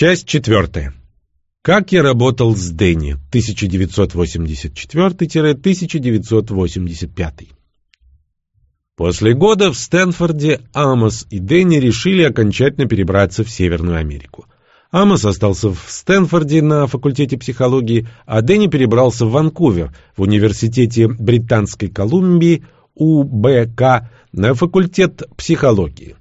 Часть четвертая. Как я работал с Дэнни 1984-1985. После года в Стэнфорде Амос и Дэнни решили окончательно перебраться в Северную Америку. Амос остался в Стэнфорде на факультете психологии, а Дэнни перебрался в Ванкувер в университете Британской Колумбии УБК на факультет психологии.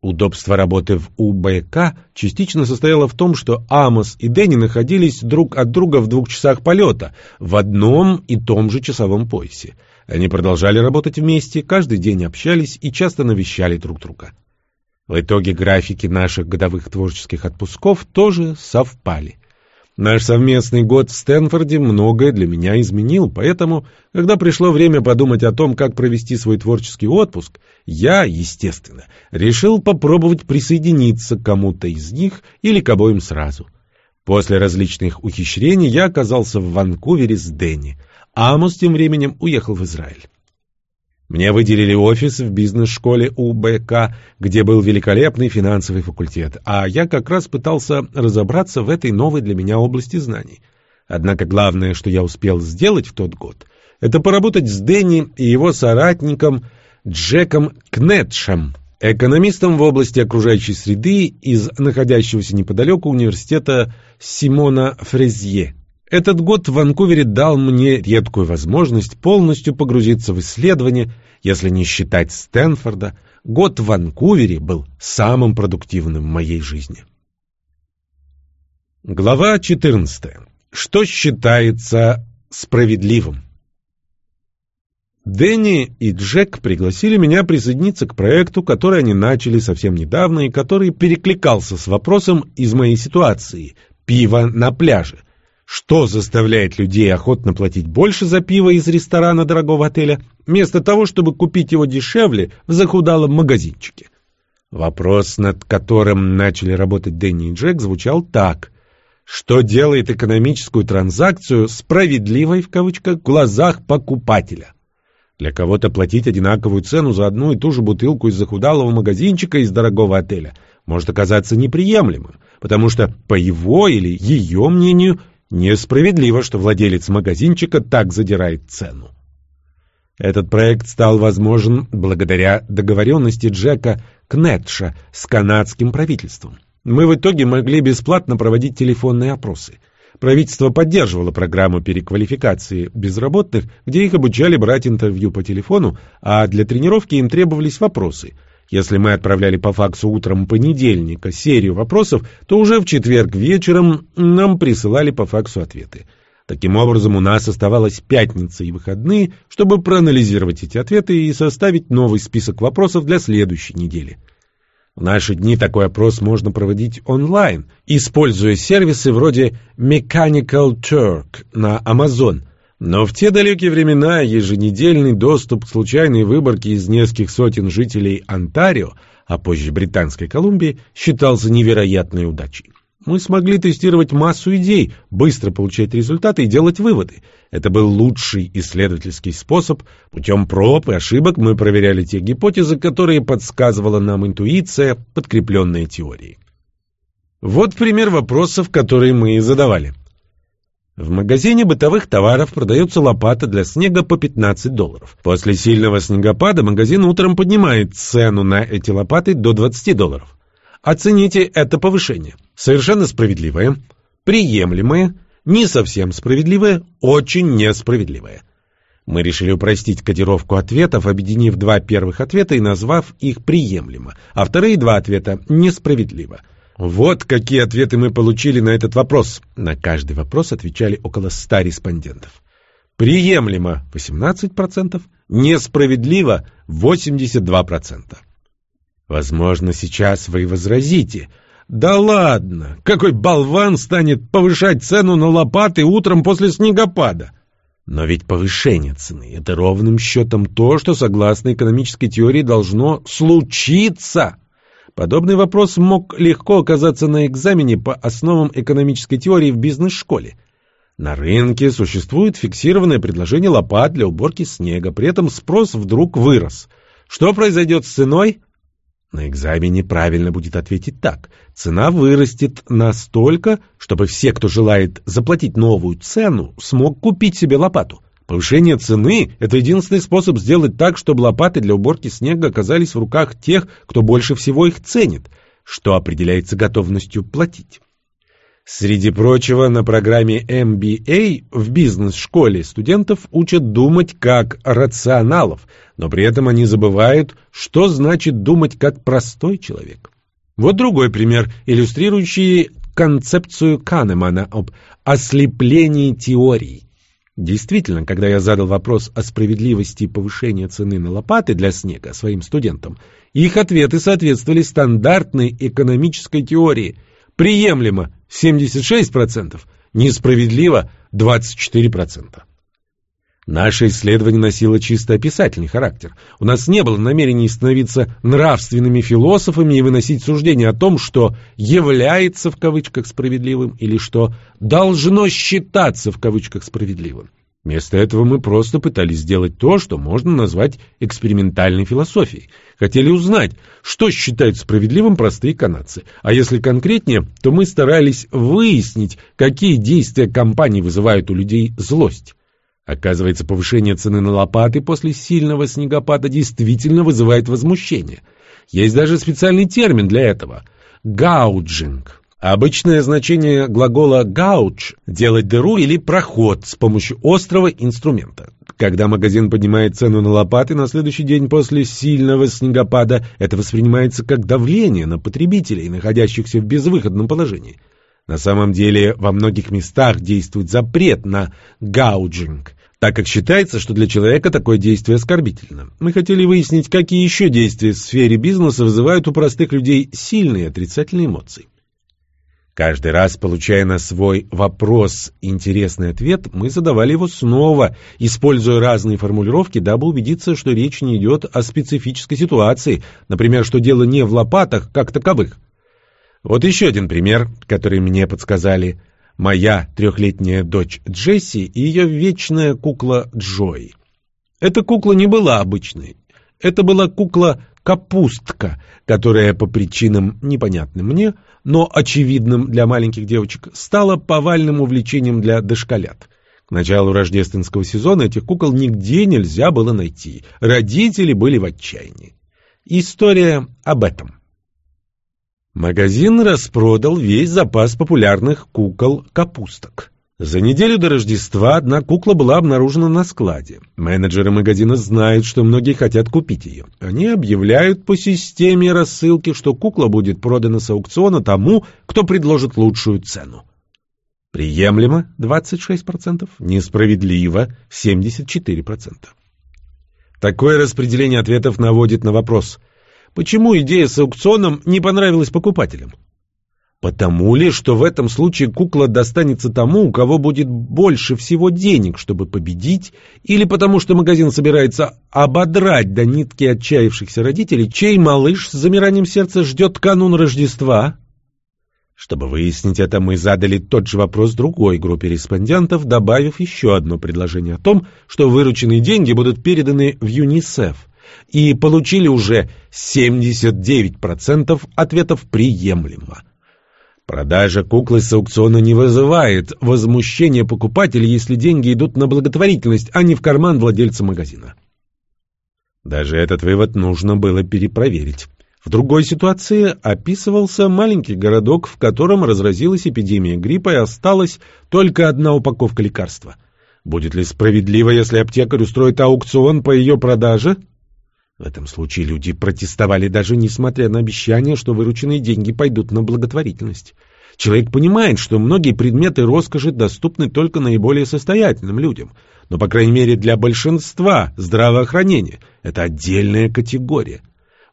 Удобство работы в УБК частично состояло в том, что Амос и Дэнни находились друг от друга в двух часах полета, в одном и том же часовом поясе. Они продолжали работать вместе, каждый день общались и часто навещали друг друга. В итоге графики наших годовых творческих отпусков тоже совпали. Наш совместный год в Стэнфорде многое для меня изменил, поэтому, когда пришло время подумать о том, как провести свой творческий отпуск, я, естественно, решил попробовать присоединиться к кому-то из них или к обоим сразу. После различных ухищрений я оказался в Ванкувере с Дэнни, Амос тем временем уехал в Израиль. Мне выделили офис в бизнес-школе УБК, где был великолепный финансовый факультет, а я как раз пытался разобраться в этой новой для меня области знаний. Однако главное, что я успел сделать в тот год, это поработать с Дэнни и его соратником Джеком Кнетшем, экономистом в области окружающей среды из находящегося неподалеку университета Симона Фрезье. Этот год в Ванкувере дал мне редкую возможность полностью погрузиться в исследования, если не считать Стэнфорда, год в Ванкувере был самым продуктивным в моей жизни. Глава 14. Что считается справедливым? Дэнни и Джек пригласили меня присоединиться к проекту, который они начали совсем недавно и который перекликался с вопросом из моей ситуации «Пиво на пляже», что заставляет людей охотно платить больше за пиво из ресторана дорогого отеля, вместо того, чтобы купить его дешевле в захудалом магазинчике? Вопрос, над которым начали работать Дэнни и Джек, звучал так. Что делает экономическую транзакцию «справедливой» в кавычках в глазах покупателя? Для кого-то платить одинаковую цену за одну и ту же бутылку из захудалого магазинчика из дорогого отеля может оказаться неприемлемым, потому что, по его или ее мнению, Несправедливо, что владелец магазинчика так задирает цену. Этот проект стал возможен благодаря договоренности Джека Кнетша с канадским правительством. Мы в итоге могли бесплатно проводить телефонные опросы. Правительство поддерживало программу переквалификации безработных, где их обучали брать интервью по телефону, а для тренировки им требовались вопросы – если мы отправляли по факсу утром понедельника серию вопросов, то уже в четверг вечером нам присылали по факсу ответы. Таким образом, у нас оставалась пятница и выходные, чтобы проанализировать эти ответы и составить новый список вопросов для следующей недели. В наши дни такой опрос можно проводить онлайн, используя сервисы вроде Mechanical Turk на Amazon, но в те далекие времена еженедельный доступ к случайной выборке из нескольких сотен жителей Онтарио, а позже Британской Колумбии, считался невероятной удачей. Мы смогли тестировать массу идей, быстро получать результаты и делать выводы. Это был лучший исследовательский способ. Путем проб и ошибок мы проверяли те гипотезы, которые подсказывала нам интуиция, подкрепленная теорией. Вот пример вопросов, которые мы задавали. В магазине бытовых товаров продается лопата для снега по 15 долларов. После сильного снегопада магазин утром поднимает цену на эти лопаты до 20 долларов. Оцените это повышение. Совершенно справедливое, приемлемое, не совсем справедливое, очень несправедливое. Мы решили упростить кодировку ответов, объединив два первых ответа и назвав их приемлемо, а вторые два ответа несправедливо – вот какие ответы мы получили на этот вопрос. На каждый вопрос отвечали около 100 респондентов. Приемлемо 18%, несправедливо 82%. Возможно, сейчас вы возразите. Да ладно, какой болван станет повышать цену на лопаты утром после снегопада? Но ведь повышение цены – это ровным счетом то, что, согласно экономической теории, должно случиться – Подобный вопрос мог легко оказаться на экзамене по основам экономической теории в бизнес-школе. На рынке существует фиксированное предложение лопат для уборки снега, при этом спрос вдруг вырос. Что произойдет с ценой? На экзамене правильно будет ответить так. Цена вырастет настолько, чтобы все, кто желает заплатить новую цену, смог купить себе лопату. Повышение цены – это единственный способ сделать так, чтобы лопаты для уборки снега оказались в руках тех, кто больше всего их ценит, что определяется готовностью платить. Среди прочего, на программе MBA в бизнес-школе студентов учат думать как рационалов, но при этом они забывают, что значит думать как простой человек. Вот другой пример, иллюстрирующий концепцию Канемана об ослеплении теорий. Действительно, когда я задал вопрос о справедливости повышения цены на лопаты для снега своим студентам, их ответы соответствовали стандартной экономической теории. Приемлемо 76%, несправедливо 24%. Наше исследование носило чисто описательный характер. У нас не было намерений становиться нравственными философами и выносить суждения о том, что является в кавычках справедливым или что должно считаться в кавычках справедливым. Вместо этого мы просто пытались сделать то, что можно назвать экспериментальной философией. Хотели узнать, что считают справедливым простые канадцы. А если конкретнее, то мы старались выяснить, какие действия компании вызывают у людей злость. Оказывается, повышение цены на лопаты после сильного снегопада действительно вызывает возмущение. Есть даже специальный термин для этого – gouging. Обычное значение глагола «gouge» – делать дыру или проход с помощью острого инструмента. Когда магазин поднимает цену на лопаты на следующий день после сильного снегопада, это воспринимается как давление на потребителей, находящихся в безвыходном положении. На самом деле во многих местах действует запрет на гауджинг, так как считается, что для человека такое действие оскорбительно. Мы хотели выяснить, какие еще действия в сфере бизнеса вызывают у простых людей сильные отрицательные эмоции. Каждый раз, получая на свой вопрос интересный ответ, мы задавали его снова, используя разные формулировки, дабы убедиться, что речь не идет о специфической ситуации, например, что дело не в лопатах как таковых. Вот еще один пример, который мне подсказали моя трехлетняя дочь Джесси и ее вечная кукла Джой. Эта кукла не была обычной. Это была кукла-капустка, которая по причинам непонятным мне, но очевидным для маленьких девочек, стала повальным увлечением для дошколят. К началу рождественского сезона этих кукол нигде нельзя было найти. Родители были в отчаянии. История об этом. Магазин распродал весь запас популярных кукол-капусток. За неделю до Рождества одна кукла была обнаружена на складе. Менеджеры магазина знают, что многие хотят купить ее. Они объявляют по системе рассылки, что кукла будет продана с аукциона тому, кто предложит лучшую цену. Приемлемо 26%, несправедливо 74%. Такое распределение ответов наводит на вопрос, Почему идея с аукционом не понравилась покупателям? Потому ли, что в этом случае кукла достанется тому, у кого будет больше всего денег, чтобы победить, или потому что магазин собирается ободрать до нитки отчаявшихся родителей, чей малыш с замиранием сердца ждет канун Рождества? Чтобы выяснить это, мы задали тот же вопрос другой группе респондентов, добавив еще одно предложение о том, что вырученные деньги будут переданы в ЮНИСЕФ и получили уже 79% ответов приемлемо. Продажа куклы с аукциона не вызывает возмущения покупателей, если деньги идут на благотворительность, а не в карман владельца магазина. Даже этот вывод нужно было перепроверить. В другой ситуации описывался маленький городок, в котором разразилась эпидемия гриппа и осталась только одна упаковка лекарства. Будет ли справедливо, если аптекарь устроит аукцион по ее продаже? В этом случае люди протестовали даже несмотря на обещание, что вырученные деньги пойдут на благотворительность. Человек понимает, что многие предметы роскоши доступны только наиболее состоятельным людям, но, по крайней мере, для большинства здравоохранение – это отдельная категория.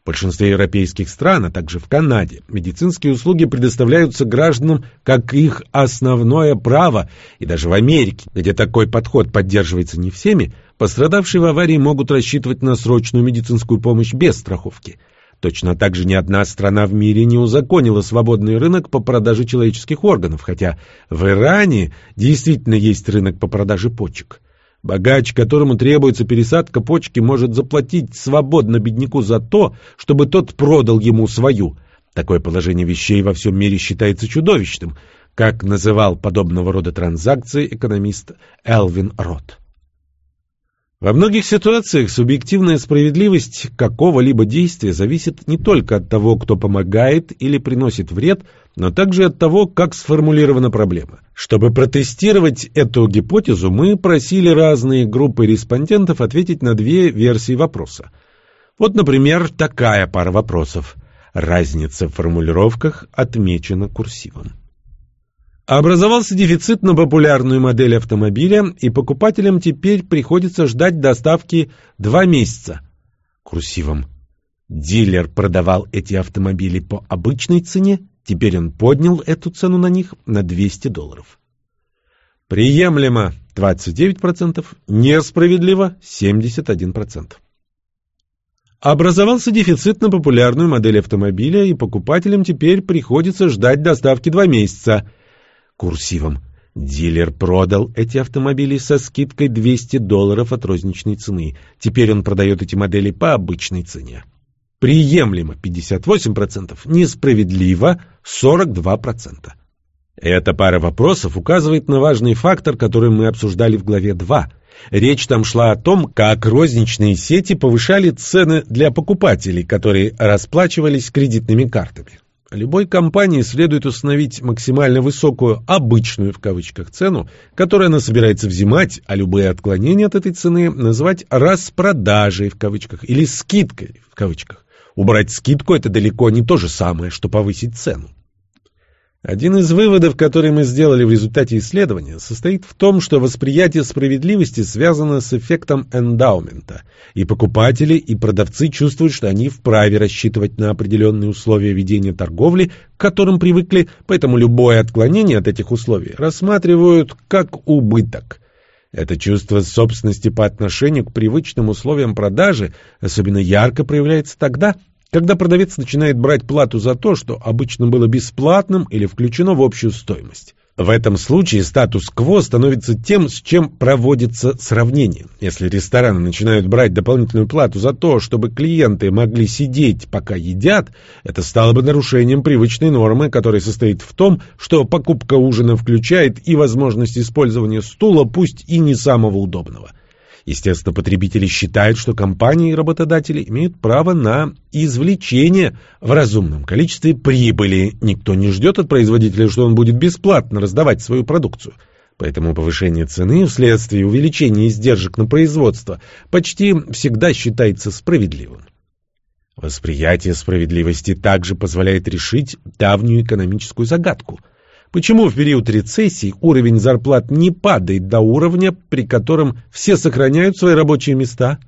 В большинстве европейских стран, а также в Канаде, медицинские услуги предоставляются гражданам как их основное право, и даже в Америке, где такой подход поддерживается не всеми, пострадавшие в аварии могут рассчитывать на срочную медицинскую помощь без страховки. Точно так же ни одна страна в мире не узаконила свободный рынок по продаже человеческих органов, хотя в Иране действительно есть рынок по продаже почек. Богач, которому требуется пересадка почки, может заплатить свободно бедняку за то, чтобы тот продал ему свою. Такое положение вещей во всем мире считается чудовищным, как называл подобного рода транзакции экономист Элвин Рот. Во многих ситуациях субъективная справедливость какого-либо действия зависит не только от того, кто помогает или приносит вред, но также от того, как сформулирована проблема. Чтобы протестировать эту гипотезу, мы просили разные группы респондентов ответить на две версии вопроса. Вот, например, такая пара вопросов. Разница в формулировках отмечена курсивом. Образовался дефицит на популярную модель автомобиля, и покупателям теперь приходится ждать доставки два месяца. Курсивом. Дилер продавал эти автомобили по обычной цене, теперь он поднял эту цену на них на 200 долларов. Приемлемо 29%, несправедливо 71%. Образовался дефицит на популярную модель автомобиля, и покупателям теперь приходится ждать доставки два месяца – курсивом. Дилер продал эти автомобили со скидкой 200 долларов от розничной цены. Теперь он продает эти модели по обычной цене. Приемлемо 58%, несправедливо 42%. Эта пара вопросов указывает на важный фактор, который мы обсуждали в главе 2. Речь там шла о том, как розничные сети повышали цены для покупателей, которые расплачивались кредитными картами. Любой компании следует установить максимально высокую «обычную» в кавычках цену, которую она собирается взимать, а любые отклонения от этой цены называть «распродажей» в кавычках или «скидкой» в кавычках. Убрать скидку – это далеко не то же самое, что повысить цену. Один из выводов, который мы сделали в результате исследования, состоит в том, что восприятие справедливости связано с эффектом эндаумента, и покупатели и продавцы чувствуют, что они вправе рассчитывать на определенные условия ведения торговли, к которым привыкли, поэтому любое отклонение от этих условий рассматривают как убыток. Это чувство собственности по отношению к привычным условиям продажи особенно ярко проявляется тогда, когда продавец начинает брать плату за то, что обычно было бесплатным или включено в общую стоимость. В этом случае статус-кво становится тем, с чем проводится сравнение. Если рестораны начинают брать дополнительную плату за то, чтобы клиенты могли сидеть, пока едят, это стало бы нарушением привычной нормы, которая состоит в том, что покупка ужина включает и возможность использования стула, пусть и не самого удобного – Естественно, потребители считают, что компании и работодатели имеют право на извлечение в разумном количестве прибыли. Никто не ждет от производителя, что он будет бесплатно раздавать свою продукцию. Поэтому повышение цены вследствие увеличения издержек на производство почти всегда считается справедливым. Восприятие справедливости также позволяет решить давнюю экономическую загадку – Почему в период рецессии уровень зарплат не падает до уровня, при котором все сохраняют свои рабочие места?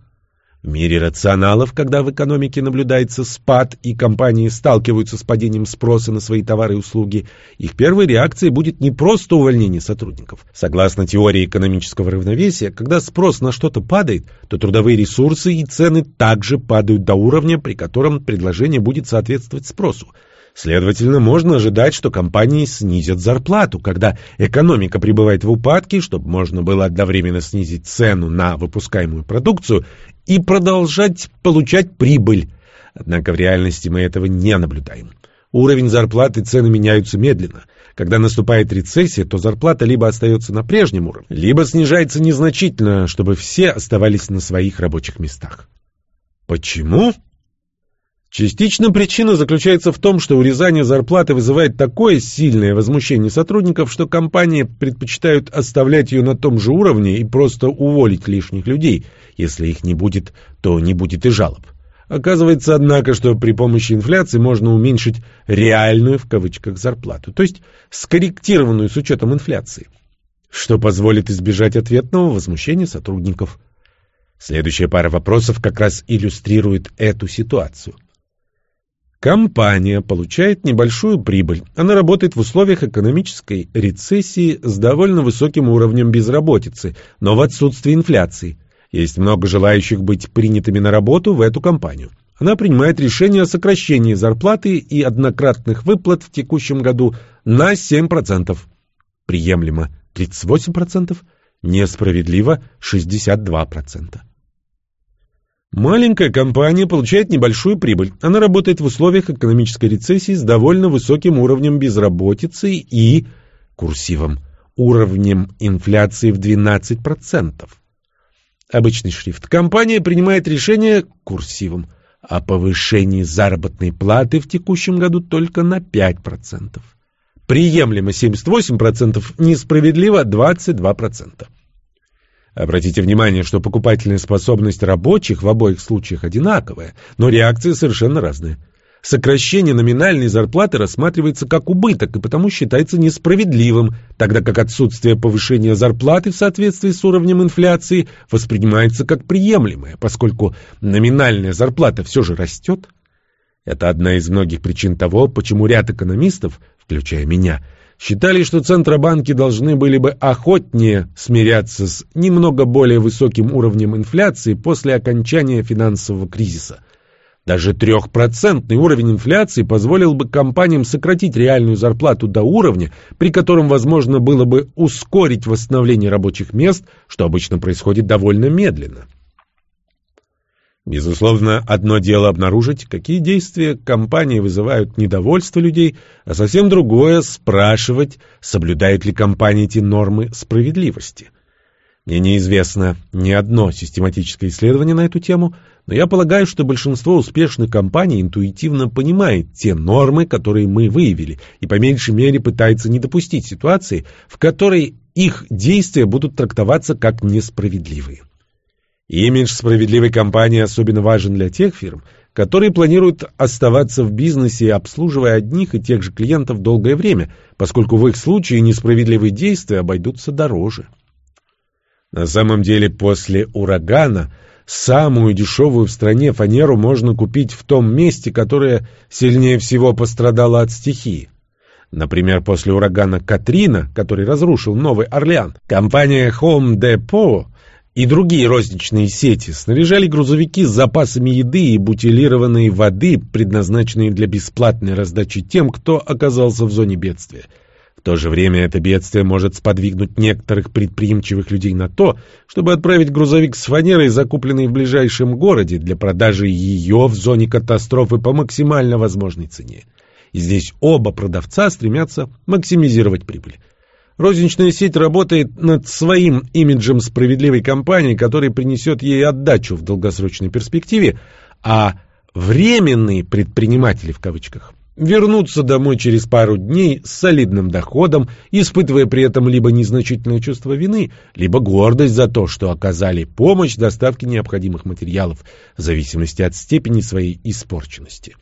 В мире рационалов, когда в экономике наблюдается спад и компании сталкиваются с падением спроса на свои товары и услуги, их первой реакцией будет не просто увольнение сотрудников. Согласно теории экономического равновесия, когда спрос на что-то падает, то трудовые ресурсы и цены также падают до уровня, при котором предложение будет соответствовать спросу. Следовательно, можно ожидать, что компании снизят зарплату, когда экономика пребывает в упадке, чтобы можно было одновременно снизить цену на выпускаемую продукцию и продолжать получать прибыль. Однако в реальности мы этого не наблюдаем. Уровень зарплаты и цены меняются медленно. Когда наступает рецессия, то зарплата либо остается на прежнем уровне, либо снижается незначительно, чтобы все оставались на своих рабочих местах. Почему? Частично причина заключается в том, что урезание зарплаты вызывает такое сильное возмущение сотрудников, что компании предпочитают оставлять ее на том же уровне и просто уволить лишних людей. Если их не будет, то не будет и жалоб. Оказывается, однако, что при помощи инфляции можно уменьшить «реальную» в кавычках зарплату, то есть скорректированную с учетом инфляции, что позволит избежать ответного возмущения сотрудников. Следующая пара вопросов как раз иллюстрирует эту ситуацию. Компания получает небольшую прибыль. Она работает в условиях экономической рецессии с довольно высоким уровнем безработицы, но в отсутствии инфляции. Есть много желающих быть принятыми на работу в эту компанию. Она принимает решение о сокращении зарплаты и однократных выплат в текущем году на 7%. Приемлемо 38%, Несправедливо 62%. Маленькая компания получает небольшую прибыль. Она работает в условиях экономической рецессии с довольно высоким уровнем безработицы и курсивом уровнем инфляции в 12%. Обычный шрифт. Компания принимает решение курсивом о повышении заработной платы в текущем году только на 5%. Приемлемо 78%, несправедливо 22%. Обратите внимание, что покупательная способность рабочих в обоих случаях одинаковая, но реакции совершенно разные. Сокращение номинальной зарплаты рассматривается как убыток и потому считается несправедливым, тогда как отсутствие повышения зарплаты в соответствии с уровнем инфляции воспринимается как приемлемое, поскольку номинальная зарплата все же растет. Это одна из многих причин того, почему ряд экономистов, включая меня, считали, что центробанки должны были бы охотнее смиряться с немного более высоким уровнем инфляции после окончания финансового кризиса. Даже трехпроцентный уровень инфляции позволил бы компаниям сократить реальную зарплату до уровня, при котором возможно было бы ускорить восстановление рабочих мест, что обычно происходит довольно медленно. Безусловно, одно дело обнаружить, какие действия компании вызывают недовольство людей, а совсем другое – спрашивать, соблюдают ли компании эти нормы справедливости. Мне неизвестно ни одно систематическое исследование на эту тему, но я полагаю, что большинство успешных компаний интуитивно понимает те нормы, которые мы выявили, и по меньшей мере пытается не допустить ситуации, в которой их действия будут трактоваться как несправедливые. Имидж справедливой компании особенно важен для тех фирм, которые планируют оставаться в бизнесе, обслуживая одних и тех же клиентов долгое время, поскольку в их случае несправедливые действия обойдутся дороже. На самом деле после урагана самую дешевую в стране фанеру можно купить в том месте, которое сильнее всего пострадало от стихии. Например, после урагана Катрина, который разрушил Новый Орлеан, компания Home Depot и другие розничные сети снаряжали грузовики с запасами еды и бутилированной воды, предназначенные для бесплатной раздачи тем, кто оказался в зоне бедствия. В то же время это бедствие может сподвигнуть некоторых предприимчивых людей на то, чтобы отправить грузовик с фанерой, закупленный в ближайшем городе, для продажи ее в зоне катастрофы по максимально возможной цене. И здесь оба продавца стремятся максимизировать прибыль. Розничная сеть работает над своим имиджем справедливой компании, который принесет ей отдачу в долгосрочной перспективе, а «временные предприниматели» в кавычках вернутся домой через пару дней с солидным доходом, испытывая при этом либо незначительное чувство вины, либо гордость за то, что оказали помощь доставке необходимых материалов, в зависимости от степени своей испорченности.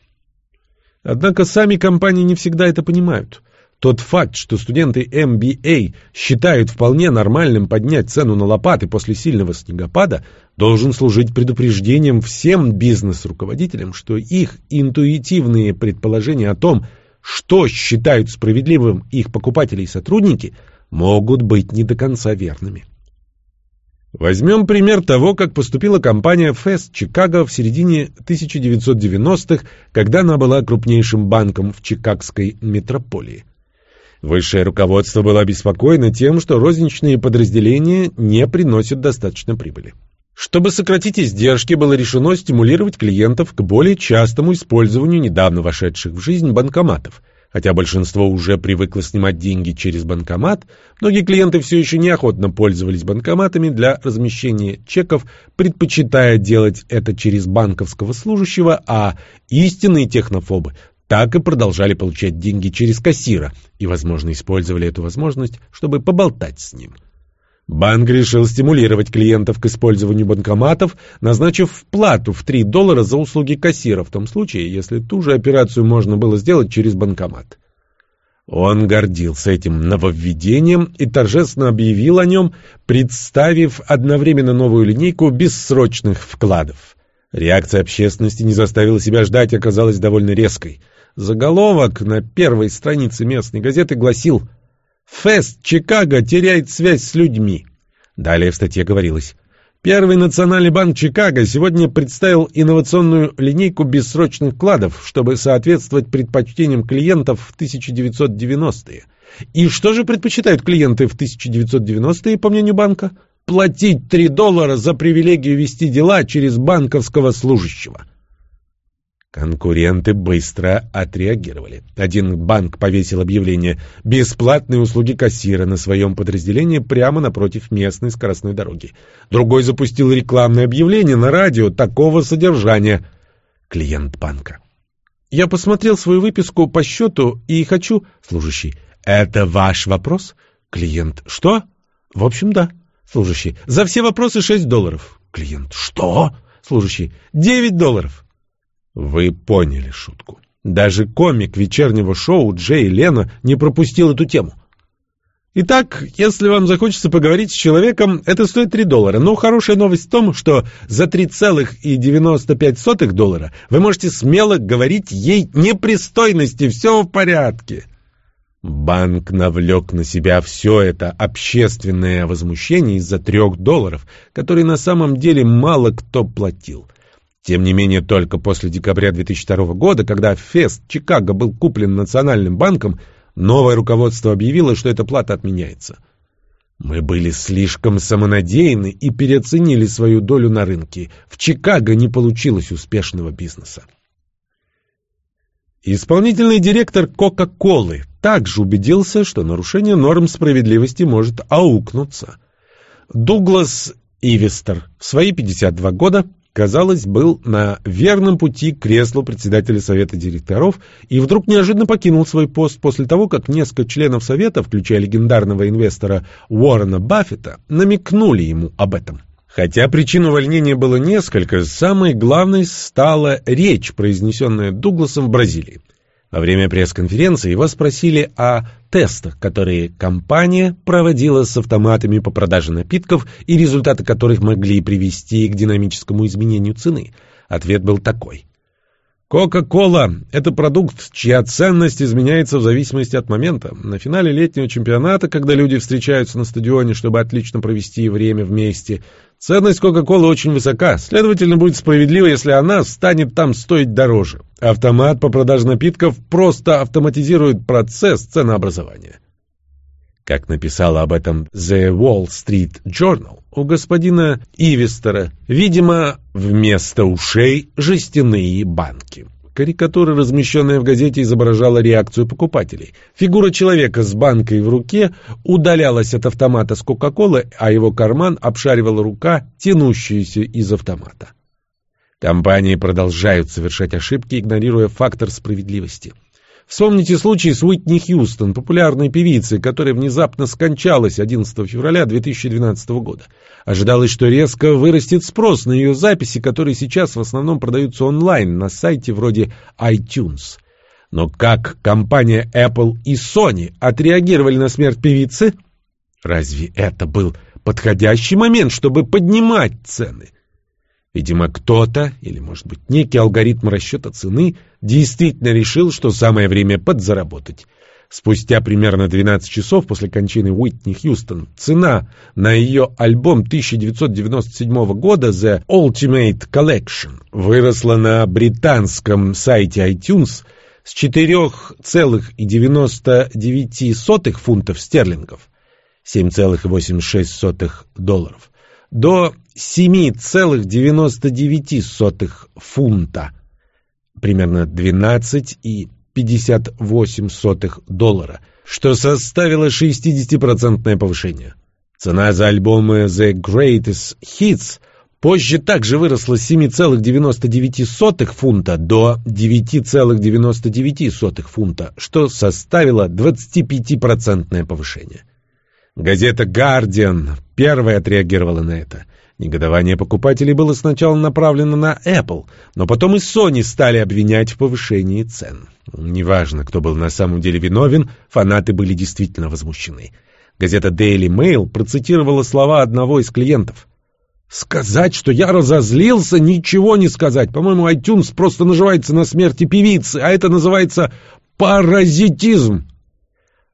Однако сами компании не всегда это понимают – тот факт, что студенты MBA считают вполне нормальным поднять цену на лопаты после сильного снегопада, должен служить предупреждением всем бизнес-руководителям, что их интуитивные предположения о том, что считают справедливым их покупатели и сотрудники, могут быть не до конца верными. Возьмем пример того, как поступила компания Fest Чикаго в середине 1990-х, когда она была крупнейшим банком в чикагской метрополии. Высшее руководство было обеспокоено тем, что розничные подразделения не приносят достаточно прибыли. Чтобы сократить издержки, было решено стимулировать клиентов к более частому использованию недавно вошедших в жизнь банкоматов. Хотя большинство уже привыкло снимать деньги через банкомат, многие клиенты все еще неохотно пользовались банкоматами для размещения чеков, предпочитая делать это через банковского служащего, а истинные технофобы так и продолжали получать деньги через кассира и, возможно, использовали эту возможность, чтобы поболтать с ним. Банк решил стимулировать клиентов к использованию банкоматов, назначив плату в 3 доллара за услуги кассира в том случае, если ту же операцию можно было сделать через банкомат. Он гордился этим нововведением и торжественно объявил о нем, представив одновременно новую линейку бессрочных вкладов. Реакция общественности не заставила себя ждать оказалась довольно резкой – Заголовок на первой странице местной газеты гласил «Фест Чикаго теряет связь с людьми». Далее в статье говорилось Первый национальный банк Чикаго сегодня представил инновационную линейку бессрочных вкладов, чтобы соответствовать предпочтениям клиентов в 1990-е. И что же предпочитают клиенты в 1990-е, по мнению банка? Платить 3 доллара за привилегию вести дела через банковского служащего. Конкуренты быстро отреагировали. Один банк повесил объявление «Бесплатные услуги кассира» на своем подразделении прямо напротив местной скоростной дороги. Другой запустил рекламное объявление на радио такого содержания. Клиент банка. «Я посмотрел свою выписку по счету и хочу...» Служащий. «Это ваш вопрос?» Клиент. «Что?» «В общем, да». Служащий. «За все вопросы 6 долларов». Клиент. «Что?» Служащий. «9 долларов». Вы поняли шутку. Даже комик вечернего шоу Джей Лено не пропустил эту тему. Итак, если вам захочется поговорить с человеком, это стоит 3 доллара. Но хорошая новость в том, что за 3,95 доллара вы можете смело говорить ей непристойности, все в порядке. Банк навлек на себя все это общественное возмущение из-за трех долларов, которые на самом деле мало кто платил. Тем не менее, только после декабря 2002 года, когда Фест Чикаго был куплен Национальным банком, новое руководство объявило, что эта плата отменяется. Мы были слишком самонадеянны и переоценили свою долю на рынке. В Чикаго не получилось успешного бизнеса. Исполнительный директор Кока-Колы также убедился, что нарушение норм справедливости может аукнуться. Дуглас Ивестер в свои 52 года казалось, был на верном пути к креслу председателя совета директоров и вдруг неожиданно покинул свой пост после того, как несколько членов совета, включая легендарного инвестора Уоррена Баффета, намекнули ему об этом. Хотя причин увольнения было несколько, самой главной стала речь, произнесенная Дугласом в Бразилии. Во время пресс-конференции его спросили о тестах, которые компания проводила с автоматами по продаже напитков и результаты которых могли привести к динамическому изменению цены. Ответ был такой. Кока-кола – это продукт, чья ценность изменяется в зависимости от момента. На финале летнего чемпионата, когда люди встречаются на стадионе, чтобы отлично провести время вместе, Ценность Кока-Колы очень высока, следовательно, будет справедливо, если она станет там стоить дороже. Автомат по продаже напитков просто автоматизирует процесс ценообразования. Как написала об этом The Wall Street Journal, у господина Ивестера, видимо, вместо ушей жестяные банки. Карикатура, размещенная в газете, изображала реакцию покупателей. Фигура человека с банкой в руке удалялась от автомата с Кока-Колы, а его карман обшаривала рука, тянущаяся из автомата. Компании продолжают совершать ошибки, игнорируя фактор справедливости. Вспомните случай с Уитни Хьюстон, популярной певицей, которая внезапно скончалась 11 февраля 2012 года. Ожидалось, что резко вырастет спрос на ее записи, которые сейчас в основном продаются онлайн на сайте вроде iTunes. Но как компания Apple и Sony отреагировали на смерть певицы? Разве это был подходящий момент, чтобы поднимать цены? Видимо, кто-то, или, может быть, некий алгоритм расчета цены, действительно решил, что самое время подзаработать. Спустя примерно 12 часов после кончины Уитни Хьюстон цена на ее альбом 1997 года The Ultimate Collection выросла на британском сайте iTunes с 4,99 фунтов стерлингов 7,86 долларов до 7,99 фунта, примерно 12,58 доллара, что составило 60% повышение. Цена за альбомы The Greatest Hits позже также выросла с 7,99 фунта до 9,99 фунта, что составило 25% повышение. Газета «Гардиан» первая отреагировала на это. Негодование покупателей было сначала направлено на Apple, но потом и Sony стали обвинять в повышении цен. Неважно, кто был на самом деле виновен, фанаты были действительно возмущены. Газета Daily Mail процитировала слова одного из клиентов. «Сказать, что я разозлился, ничего не сказать. По-моему, iTunes просто наживается на смерти певицы, а это называется паразитизм».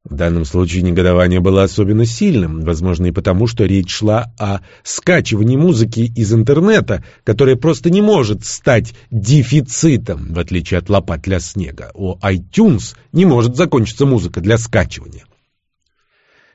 В данном случае негодование было особенно сильным, возможно и потому, что речь шла о скачивании музыки из интернета, которая просто не может стать дефицитом, в отличие от лопат для снега. У iTunes не может закончиться музыка для скачивания.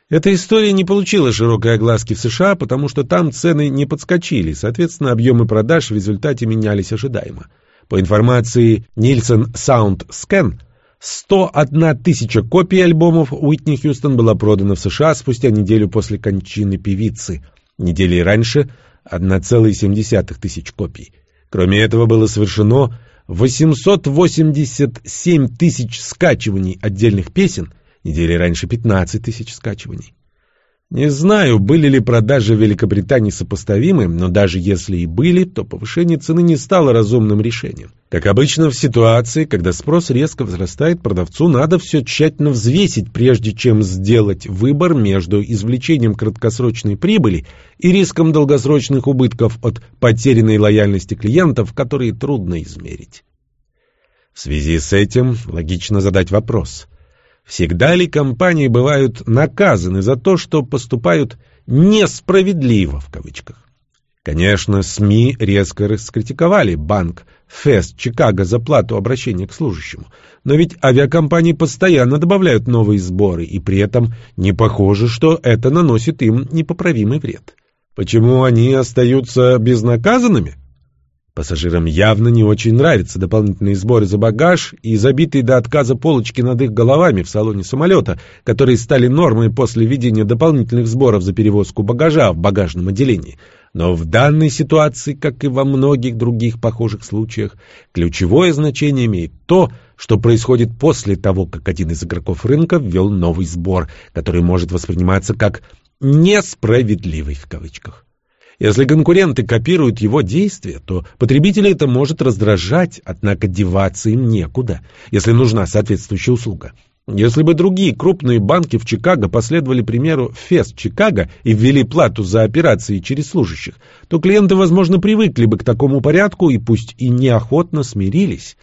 Эта история не получила широкой огласки в США, потому что там цены не подскочили, соответственно, объемы продаж в результате менялись ожидаемо. По информации Nielsen Sound Scan, 101 тысяча копий альбомов Уитни Хьюстон была продана в США спустя неделю после кончины певицы. Недели раньше 1,7 тысяч копий. Кроме этого было совершено 887 тысяч скачиваний отдельных песен, недели раньше 15 тысяч скачиваний. Не знаю, были ли продажи в Великобритании сопоставимы, но даже если и были, то повышение цены не стало разумным решением. Как обычно в ситуации, когда спрос резко возрастает, продавцу надо все тщательно взвесить, прежде чем сделать выбор между извлечением краткосрочной прибыли и риском долгосрочных убытков от потерянной лояльности клиентов, которые трудно измерить. В связи с этим логично задать вопрос – Всегда ли компании бывают наказаны за то, что поступают «несправедливо» в кавычках? Конечно, СМИ резко раскритиковали банк Фест Чикаго за плату обращения к служащему, но ведь авиакомпании постоянно добавляют новые сборы, и при этом не похоже, что это наносит им непоправимый вред. Почему они остаются безнаказанными? Пассажирам явно не очень нравятся дополнительные сборы за багаж и забитые до отказа полочки над их головами в салоне самолета, которые стали нормой после введения дополнительных сборов за перевозку багажа в багажном отделении. Но в данной ситуации, как и во многих других похожих случаях, ключевое значение имеет то, что происходит после того, как один из игроков рынка ввел новый сбор, который может восприниматься как «несправедливый» в кавычках. Если конкуренты копируют его действия, то потребителей это может раздражать, однако деваться им некуда, если нужна соответствующая услуга. Если бы другие крупные банки в Чикаго последовали примеру Фест Чикаго и ввели плату за операции через служащих, то клиенты, возможно, привыкли бы к такому порядку и пусть и неохотно смирились.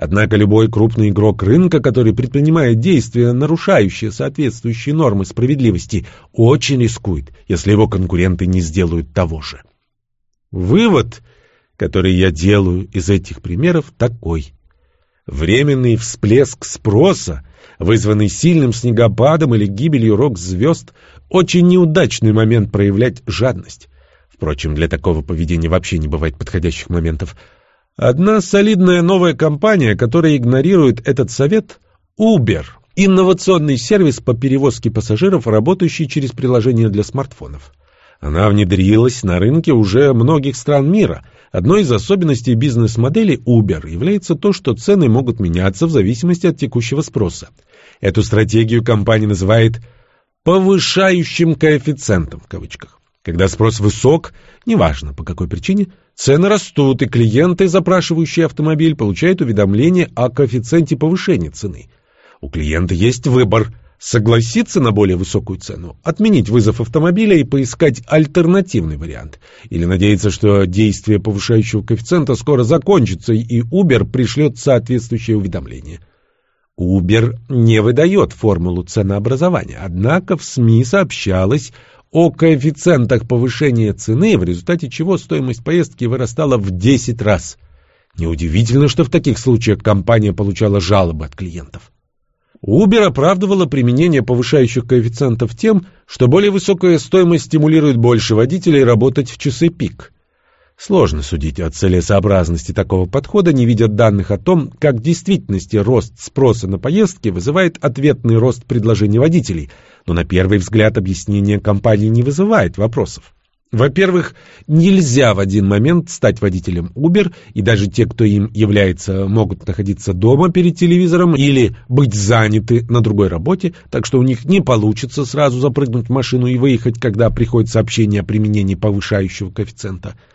Однако любой крупный игрок рынка, который предпринимает действия, нарушающие соответствующие нормы справедливости, очень рискует, если его конкуренты не сделают того же. Вывод, который я делаю из этих примеров, такой. Временный всплеск спроса, вызванный сильным снегопадом или гибелью рок-звезд, очень неудачный момент проявлять жадность. Впрочем, для такого поведения вообще не бывает подходящих моментов – Одна солидная новая компания, которая игнорирует этот совет – Uber, инновационный сервис по перевозке пассажиров, работающий через приложение для смартфонов. Она внедрилась на рынке уже многих стран мира. Одной из особенностей бизнес-модели Uber является то, что цены могут меняться в зависимости от текущего спроса. Эту стратегию компания называет «повышающим коэффициентом» в кавычках. Когда спрос высок, неважно по какой причине, цены растут, и клиенты, запрашивающие автомобиль, получают уведомление о коэффициенте повышения цены. У клиента есть выбор – согласиться на более высокую цену, отменить вызов автомобиля и поискать альтернативный вариант, или надеяться, что действие повышающего коэффициента скоро закончится и Uber пришлет соответствующее уведомление. Uber не выдает формулу ценообразования, однако в СМИ сообщалось о коэффициентах повышения цены, в результате чего стоимость поездки вырастала в 10 раз. Неудивительно, что в таких случаях компания получала жалобы от клиентов. Uber оправдывала применение повышающих коэффициентов тем, что более высокая стоимость стимулирует больше водителей работать в часы пик – Сложно судить о целесообразности такого подхода, не видя данных о том, как в действительности рост спроса на поездки вызывает ответный рост предложений водителей, но на первый взгляд объяснение компании не вызывает вопросов. Во-первых, нельзя в один момент стать водителем Uber, и даже те, кто им является, могут находиться дома перед телевизором или быть заняты на другой работе, так что у них не получится сразу запрыгнуть в машину и выехать, когда приходит сообщение о применении повышающего коэффициента –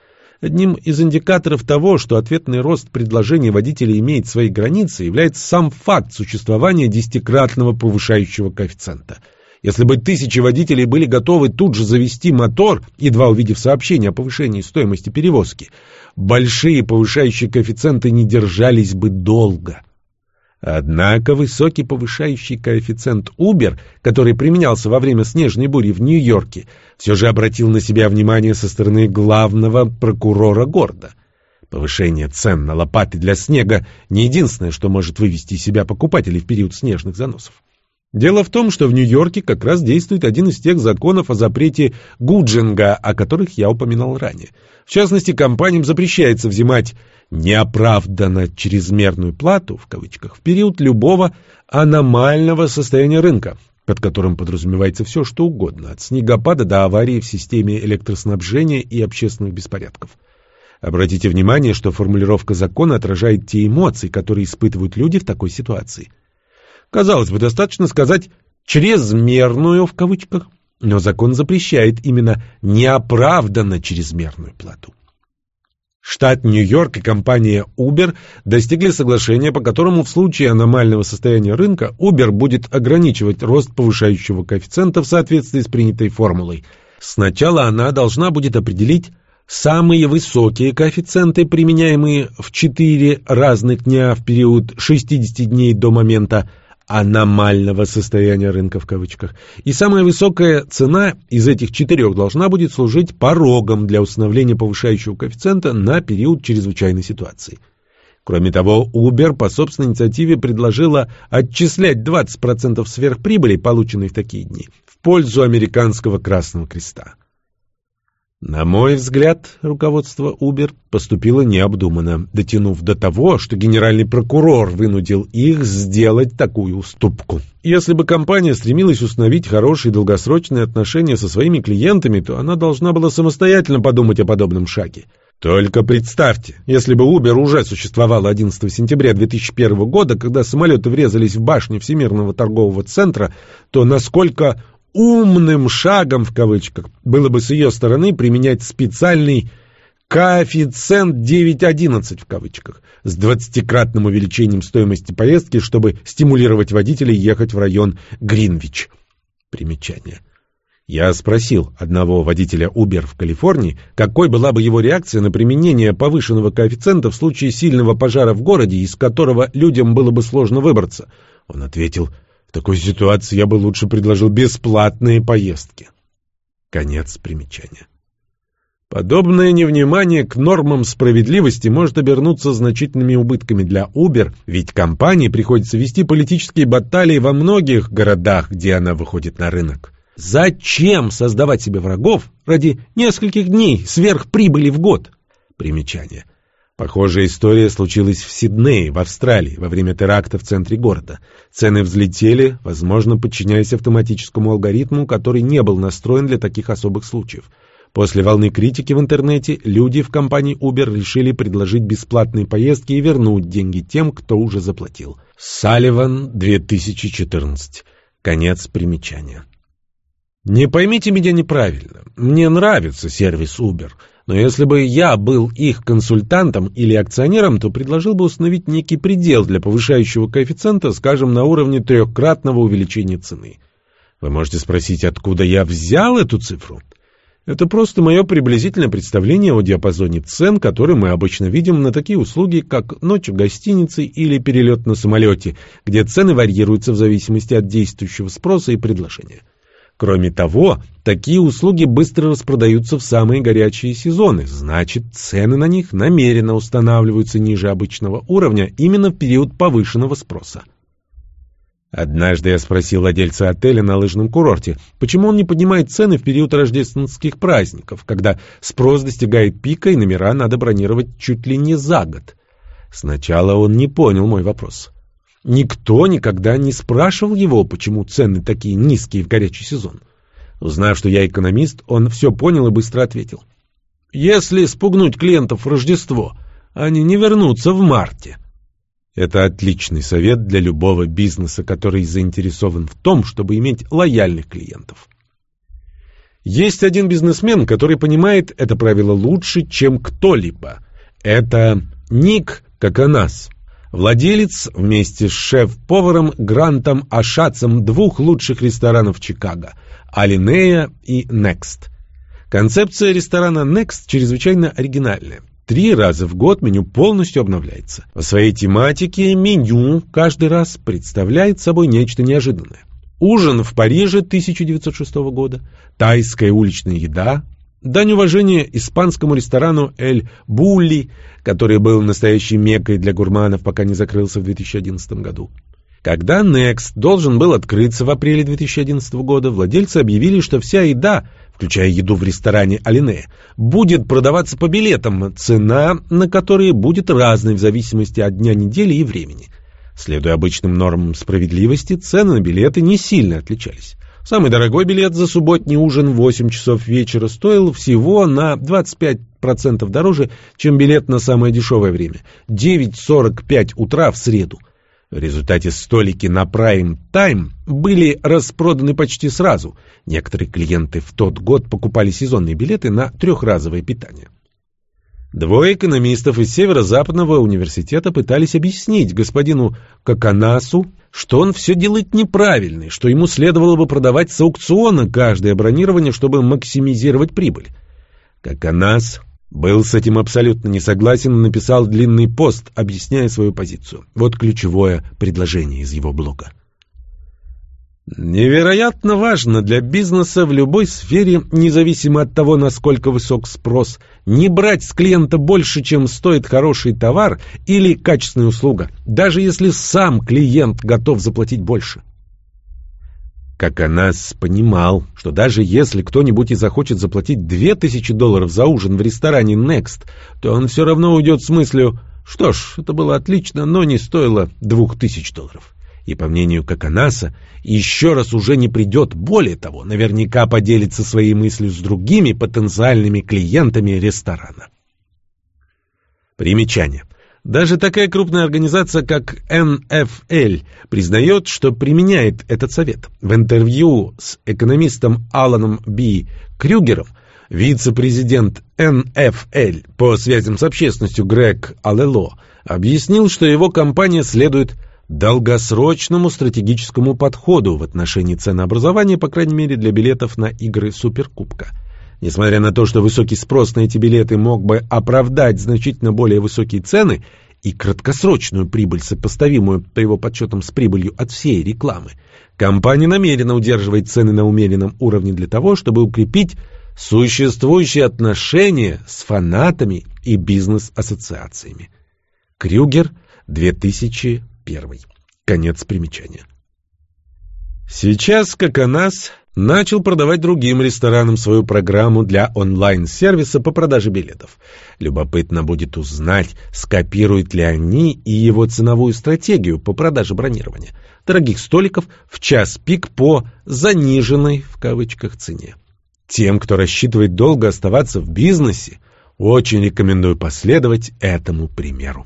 Одним из индикаторов того, что ответный рост предложений водителей имеет свои границы, является сам факт существования десятикратного повышающего коэффициента. Если бы тысячи водителей были готовы тут же завести мотор, едва увидев сообщение о повышении стоимости перевозки, большие повышающие коэффициенты не держались бы долго. Однако высокий повышающий коэффициент Uber, который применялся во время снежной бури в Нью-Йорке, все же обратил на себя внимание со стороны главного прокурора города. Повышение цен на лопаты для снега не единственное, что может вывести себя покупателей в период снежных заносов. Дело в том, что в Нью-Йорке как раз действует один из тех законов о запрете гуджинга, о которых я упоминал ранее. В частности, компаниям запрещается взимать неоправданно чрезмерную плату, в кавычках, в период любого аномального состояния рынка, под которым подразумевается все, что угодно, от снегопада до аварии в системе электроснабжения и общественных беспорядков. Обратите внимание, что формулировка закона отражает те эмоции, которые испытывают люди в такой ситуации. Казалось бы, достаточно сказать «чрезмерную» в кавычках, но закон запрещает именно неоправданно чрезмерную плату. Штат Нью-Йорк и компания Uber достигли соглашения, по которому в случае аномального состояния рынка Uber будет ограничивать рост повышающего коэффициента в соответствии с принятой формулой. Сначала она должна будет определить самые высокие коэффициенты, применяемые в 4 разных дня в период 60 дней до момента аномального состояния рынка в кавычках. И самая высокая цена из этих четырех должна будет служить порогом для установления повышающего коэффициента на период чрезвычайной ситуации. Кроме того, Uber по собственной инициативе предложила отчислять 20% сверхприбыли, полученной в такие дни, в пользу американского Красного Креста. На мой взгляд, руководство Uber поступило необдуманно, дотянув до того, что генеральный прокурор вынудил их сделать такую уступку. Если бы компания стремилась установить хорошие долгосрочные отношения со своими клиентами, то она должна была самостоятельно подумать о подобном шаге. Только представьте, если бы Uber уже существовал 11 сентября 2001 года, когда самолеты врезались в башню Всемирного торгового центра, то насколько умным шагом в кавычках было бы с ее стороны применять специальный коэффициент 9.11 в кавычках с двадцатикратным увеличением стоимости поездки, чтобы стимулировать водителей ехать в район Гринвич. Примечание. Я спросил одного водителя Uber в Калифорнии, какой была бы его реакция на применение повышенного коэффициента в случае сильного пожара в городе, из которого людям было бы сложно выбраться. Он ответил – такой ситуации я бы лучше предложил бесплатные поездки. Конец примечания. Подобное невнимание к нормам справедливости может обернуться значительными убытками для Uber, ведь компании приходится вести политические баталии во многих городах, где она выходит на рынок. Зачем создавать себе врагов ради нескольких дней сверхприбыли в год? Примечание. Похожая история случилась в Сиднее, в Австралии, во время теракта в центре города. Цены взлетели, возможно, подчиняясь автоматическому алгоритму, который не был настроен для таких особых случаев. После волны критики в интернете люди в компании Uber решили предложить бесплатные поездки и вернуть деньги тем, кто уже заплатил. Салливан, 2014. Конец примечания. Не поймите меня неправильно. Мне нравится сервис Uber – но если бы я был их консультантом или акционером, то предложил бы установить некий предел для повышающего коэффициента, скажем, на уровне трехкратного увеличения цены. Вы можете спросить, откуда я взял эту цифру? Это просто мое приблизительное представление о диапазоне цен, который мы обычно видим на такие услуги, как ночь в гостинице или перелет на самолете, где цены варьируются в зависимости от действующего спроса и предложения. Кроме того, такие услуги быстро распродаются в самые горячие сезоны, значит, цены на них намеренно устанавливаются ниже обычного уровня именно в период повышенного спроса. Однажды я спросил владельца отеля на лыжном курорте, почему он не поднимает цены в период рождественских праздников, когда спрос достигает пика и номера надо бронировать чуть ли не за год. Сначала он не понял мой вопрос. Никто никогда не спрашивал его, почему цены такие низкие в горячий сезон. Узнав, что я экономист, он все понял и быстро ответил. Если спугнуть клиентов в Рождество, они не вернутся в марте. Это отличный совет для любого бизнеса, который заинтересован в том, чтобы иметь лояльных клиентов. Есть один бизнесмен, который понимает это правило лучше, чем кто-либо. Это Ник Каканас. Владелец вместе с шеф-поваром Грантом Ашацем двух лучших ресторанов Чикаго – Алинея и Next. Концепция ресторана Next чрезвычайно оригинальная. Три раза в год меню полностью обновляется. По своей тематике меню каждый раз представляет собой нечто неожиданное. Ужин в Париже 1906 года, тайская уличная еда, дань уважения испанскому ресторану «Эль Булли», который был настоящей меккой для гурманов, пока не закрылся в 2011 году. Когда Next должен был открыться в апреле 2011 года, владельцы объявили, что вся еда, включая еду в ресторане «Алине», будет продаваться по билетам, цена на которые будет разной в зависимости от дня недели и времени. Следуя обычным нормам справедливости, цены на билеты не сильно отличались. Самый дорогой билет за субботний ужин в 8 часов вечера стоил всего на 25% дороже, чем билет на самое дешевое время – 9.45 утра в среду – в результате столики на Prime Time были распроданы почти сразу. Некоторые клиенты в тот год покупали сезонные билеты на трехразовое питание. Двое экономистов из Северо-Западного университета пытались объяснить господину Каканасу, что он все делает неправильно, что ему следовало бы продавать с аукциона каждое бронирование, чтобы максимизировать прибыль. Каканас был с этим абсолютно не согласен и написал длинный пост, объясняя свою позицию. Вот ключевое предложение из его блога. Невероятно важно для бизнеса в любой сфере, независимо от того, насколько высок спрос, не брать с клиента больше, чем стоит хороший товар или качественная услуга, даже если сам клиент готов заплатить больше как Анас понимал, что даже если кто-нибудь и захочет заплатить две тысячи долларов за ужин в ресторане Next, то он все равно уйдет с мыслью «Что ж, это было отлично, но не стоило двух тысяч долларов». И, по мнению Каканаса, еще раз уже не придет, более того, наверняка поделится своей мыслью с другими потенциальными клиентами ресторана. Примечание. Даже такая крупная организация, как НФЛ, признает, что применяет этот совет. В интервью с экономистом Аланом Би Крюгером вице-президент НФЛ по связям с общественностью Грег Алело объяснил, что его компания следует долгосрочному стратегическому подходу в отношении ценообразования, по крайней мере для билетов на игры Суперкубка – Несмотря на то, что высокий спрос на эти билеты мог бы оправдать значительно более высокие цены и краткосрочную прибыль, сопоставимую, по его подсчетам, с прибылью от всей рекламы, компания намерена удерживать цены на умеренном уровне для того, чтобы укрепить существующие отношения с фанатами и бизнес-ассоциациями. Крюгер, 2001. Конец примечания. Сейчас, как о нас, начал продавать другим ресторанам свою программу для онлайн-сервиса по продаже билетов. Любопытно будет узнать, скопируют ли они и его ценовую стратегию по продаже бронирования дорогих столиков в час пик по «заниженной» в кавычках цене. Тем, кто рассчитывает долго оставаться в бизнесе, очень рекомендую последовать этому примеру.